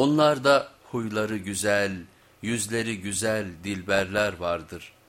Onlarda huyları güzel, yüzleri güzel dilberler vardır.''